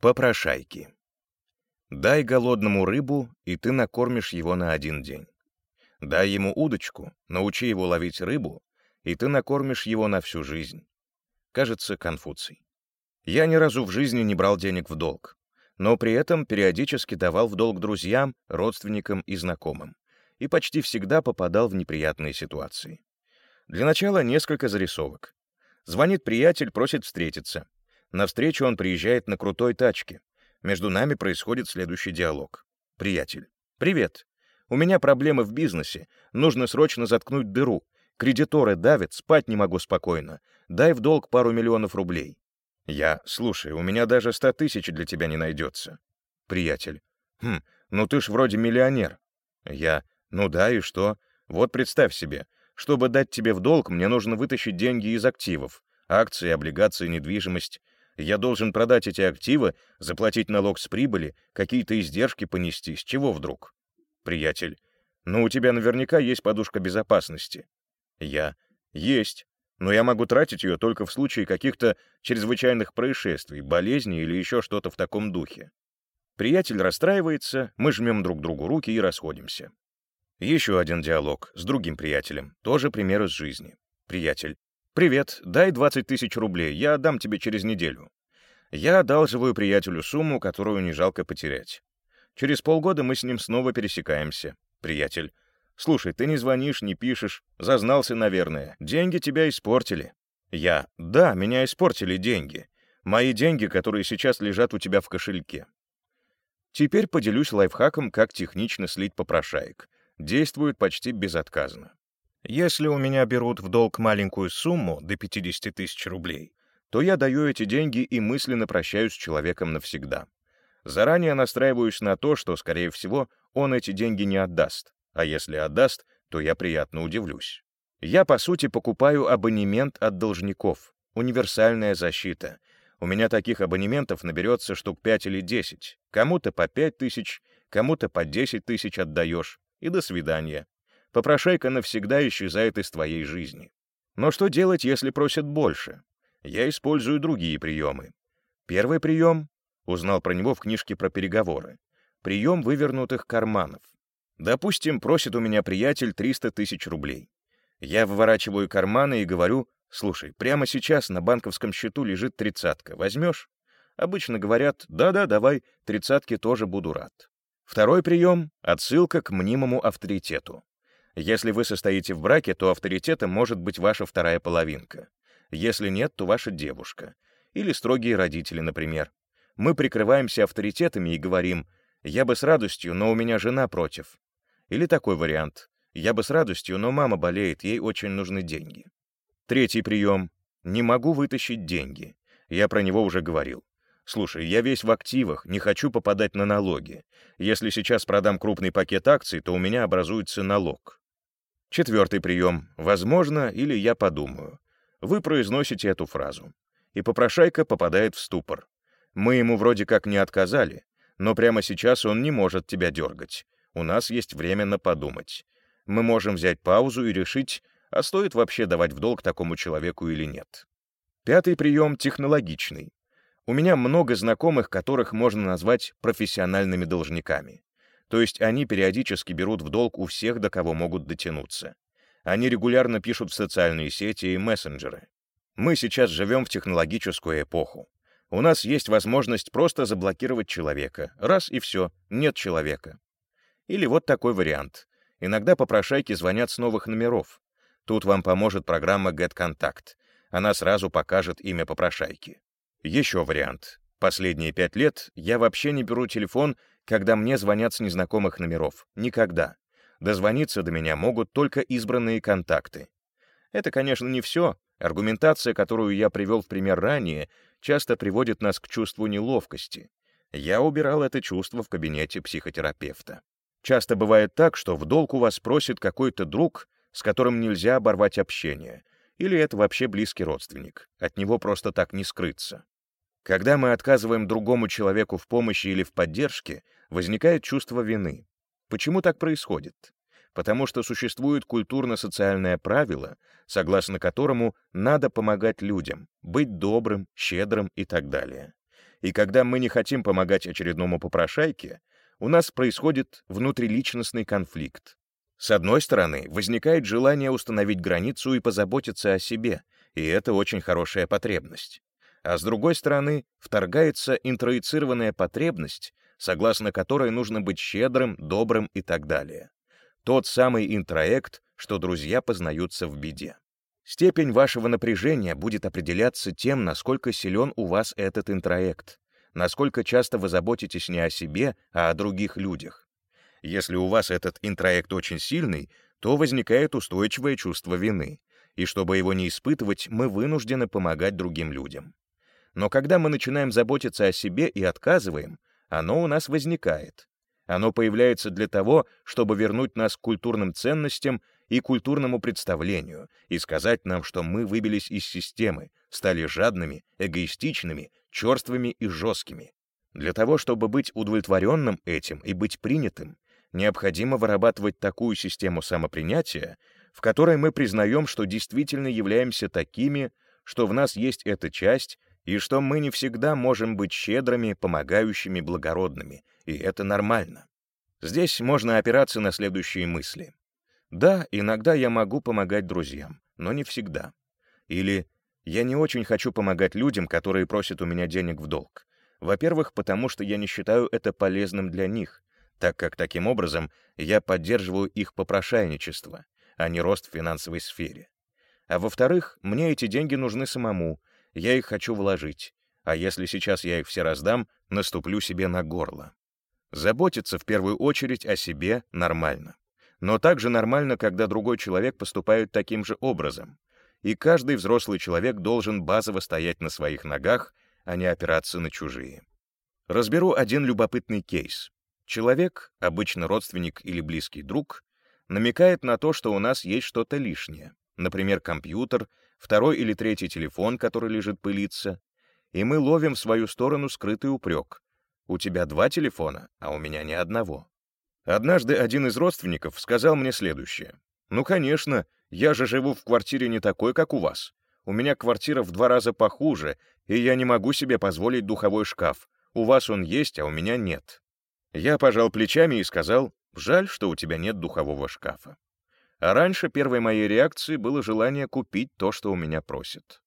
Попрошайки. Дай голодному рыбу, и ты накормишь его на один день. Дай ему удочку, научи его ловить рыбу, и ты накормишь его на всю жизнь. Кажется, Конфуций. Я ни разу в жизни не брал денег в долг, но при этом периодически давал в долг друзьям, родственникам и знакомым, и почти всегда попадал в неприятные ситуации. Для начала несколько зарисовок. Звонит приятель, просит встретиться. На встречу он приезжает на крутой тачке. Между нами происходит следующий диалог. Приятель. «Привет. У меня проблемы в бизнесе. Нужно срочно заткнуть дыру. Кредиторы давят, спать не могу спокойно. Дай в долг пару миллионов рублей». Я. «Слушай, у меня даже ста тысяч для тебя не найдется». Приятель. «Хм, ну ты ж вроде миллионер». Я. «Ну да, и что? Вот представь себе. Чтобы дать тебе в долг, мне нужно вытащить деньги из активов. Акции, облигации, недвижимость. Я должен продать эти активы, заплатить налог с прибыли, какие-то издержки понести. С чего вдруг? Приятель. Ну, у тебя наверняка есть подушка безопасности. Я. Есть. Но я могу тратить ее только в случае каких-то чрезвычайных происшествий, болезней или еще что-то в таком духе. Приятель расстраивается, мы жмем друг другу руки и расходимся. Еще один диалог с другим приятелем, тоже пример из жизни. Приятель. «Привет, дай 20 тысяч рублей, я отдам тебе через неделю». Я одалживаю приятелю сумму, которую не жалко потерять. Через полгода мы с ним снова пересекаемся. Приятель. «Слушай, ты не звонишь, не пишешь. Зазнался, наверное. Деньги тебя испортили». Я. «Да, меня испортили деньги. Мои деньги, которые сейчас лежат у тебя в кошельке». Теперь поделюсь лайфхаком, как технично слить попрошаек. Действует почти безотказно. Если у меня берут в долг маленькую сумму до 50 тысяч рублей, то я даю эти деньги и мысленно прощаюсь с человеком навсегда. Заранее настраиваюсь на то, что, скорее всего, он эти деньги не отдаст, а если отдаст, то я приятно удивлюсь. Я, по сути, покупаю абонемент от должников, универсальная защита. У меня таких абонементов наберется штук 5 или 10, кому-то по 5 тысяч, кому-то по 10 тысяч отдаешь, и до свидания попрошайка навсегда исчезает из твоей жизни. Но что делать, если просят больше? Я использую другие приемы. Первый прием — узнал про него в книжке про переговоры. Прием вывернутых карманов. Допустим, просит у меня приятель 300 тысяч рублей. Я выворачиваю карманы и говорю, слушай, прямо сейчас на банковском счету лежит тридцатка, возьмешь? Обычно говорят, да-да, давай, тридцатки тоже буду рад. Второй прием — отсылка к мнимому авторитету. Если вы состоите в браке, то авторитетом может быть ваша вторая половинка. Если нет, то ваша девушка. Или строгие родители, например. Мы прикрываемся авторитетами и говорим «я бы с радостью, но у меня жена против». Или такой вариант «я бы с радостью, но мама болеет, ей очень нужны деньги». Третий прием «не могу вытащить деньги». Я про него уже говорил. Слушай, я весь в активах, не хочу попадать на налоги. Если сейчас продам крупный пакет акций, то у меня образуется налог. Четвертый прием. Возможно, или я подумаю. Вы произносите эту фразу. И попрошайка попадает в ступор. Мы ему вроде как не отказали, но прямо сейчас он не может тебя дергать. У нас есть время на подумать. Мы можем взять паузу и решить, а стоит вообще давать в долг такому человеку или нет. Пятый прием технологичный. У меня много знакомых, которых можно назвать профессиональными должниками. То есть они периодически берут в долг у всех, до кого могут дотянуться. Они регулярно пишут в социальные сети и мессенджеры. Мы сейчас живем в технологическую эпоху. У нас есть возможность просто заблокировать человека. Раз и все, нет человека. Или вот такой вариант. Иногда попрошайки звонят с новых номеров. Тут вам поможет программа GetContact. Она сразу покажет имя попрошайки. Еще вариант. Последние пять лет я вообще не беру телефон когда мне звонят с незнакомых номеров. Никогда. Дозвониться до меня могут только избранные контакты. Это, конечно, не все. Аргументация, которую я привел в пример ранее, часто приводит нас к чувству неловкости. Я убирал это чувство в кабинете психотерапевта. Часто бывает так, что в долг у вас просит какой-то друг, с которым нельзя оборвать общение, или это вообще близкий родственник, от него просто так не скрыться. Когда мы отказываем другому человеку в помощи или в поддержке, возникает чувство вины. Почему так происходит? Потому что существует культурно-социальное правило, согласно которому надо помогать людям, быть добрым, щедрым и так далее. И когда мы не хотим помогать очередному попрошайке, у нас происходит внутриличностный конфликт. С одной стороны, возникает желание установить границу и позаботиться о себе, и это очень хорошая потребность. А с другой стороны, вторгается интроицированная потребность, согласно которой нужно быть щедрым, добрым и так далее. Тот самый интроект, что друзья познаются в беде. Степень вашего напряжения будет определяться тем, насколько силен у вас этот интроект, насколько часто вы заботитесь не о себе, а о других людях. Если у вас этот интроект очень сильный, то возникает устойчивое чувство вины, и чтобы его не испытывать, мы вынуждены помогать другим людям. Но когда мы начинаем заботиться о себе и отказываем, оно у нас возникает. Оно появляется для того, чтобы вернуть нас к культурным ценностям и культурному представлению и сказать нам, что мы выбились из системы, стали жадными, эгоистичными, черствыми и жесткими. Для того, чтобы быть удовлетворенным этим и быть принятым, необходимо вырабатывать такую систему самопринятия, в которой мы признаем, что действительно являемся такими, что в нас есть эта часть, и что мы не всегда можем быть щедрыми, помогающими, благородными, и это нормально. Здесь можно опираться на следующие мысли. Да, иногда я могу помогать друзьям, но не всегда. Или я не очень хочу помогать людям, которые просят у меня денег в долг. Во-первых, потому что я не считаю это полезным для них, так как таким образом я поддерживаю их попрошайничество, а не рост в финансовой сфере. А во-вторых, мне эти деньги нужны самому, я их хочу вложить, а если сейчас я их все раздам, наступлю себе на горло. Заботиться в первую очередь о себе нормально. Но также нормально, когда другой человек поступает таким же образом. И каждый взрослый человек должен базово стоять на своих ногах, а не опираться на чужие. Разберу один любопытный кейс. Человек, обычно родственник или близкий друг, намекает на то, что у нас есть что-то лишнее, например, компьютер второй или третий телефон, который лежит пылиться, и мы ловим в свою сторону скрытый упрек. У тебя два телефона, а у меня ни одного. Однажды один из родственников сказал мне следующее. «Ну, конечно, я же живу в квартире не такой, как у вас. У меня квартира в два раза похуже, и я не могу себе позволить духовой шкаф. У вас он есть, а у меня нет». Я пожал плечами и сказал, «Жаль, что у тебя нет духового шкафа». А раньше первой моей реакцией было желание купить то, что у меня просят.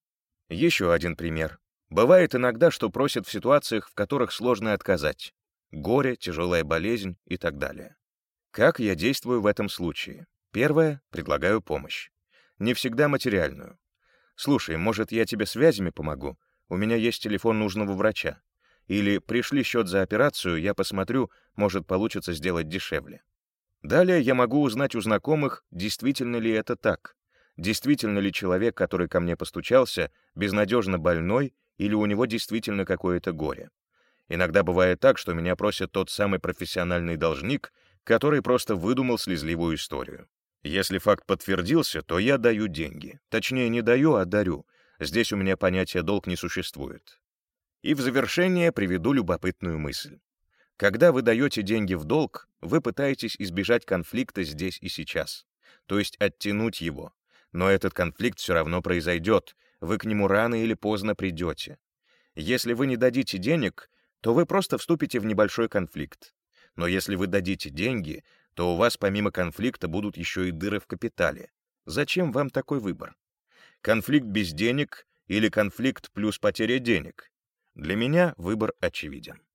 Еще один пример. Бывает иногда, что просят в ситуациях, в которых сложно отказать. Горе, тяжелая болезнь и так далее. Как я действую в этом случае? Первое — предлагаю помощь. Не всегда материальную. «Слушай, может, я тебе связями помогу? У меня есть телефон нужного врача. Или пришли счет за операцию, я посмотрю, может, получится сделать дешевле». Далее я могу узнать у знакомых, действительно ли это так. Действительно ли человек, который ко мне постучался, безнадежно больной или у него действительно какое-то горе. Иногда бывает так, что меня просит тот самый профессиональный должник, который просто выдумал слезливую историю. Если факт подтвердился, то я даю деньги. Точнее, не даю, а дарю. Здесь у меня понятия «долг» не существует. И в завершение приведу любопытную мысль. Когда вы даете деньги в долг, вы пытаетесь избежать конфликта здесь и сейчас, то есть оттянуть его. Но этот конфликт все равно произойдет, вы к нему рано или поздно придете. Если вы не дадите денег, то вы просто вступите в небольшой конфликт. Но если вы дадите деньги, то у вас помимо конфликта будут еще и дыры в капитале. Зачем вам такой выбор? Конфликт без денег или конфликт плюс потеря денег? Для меня выбор очевиден.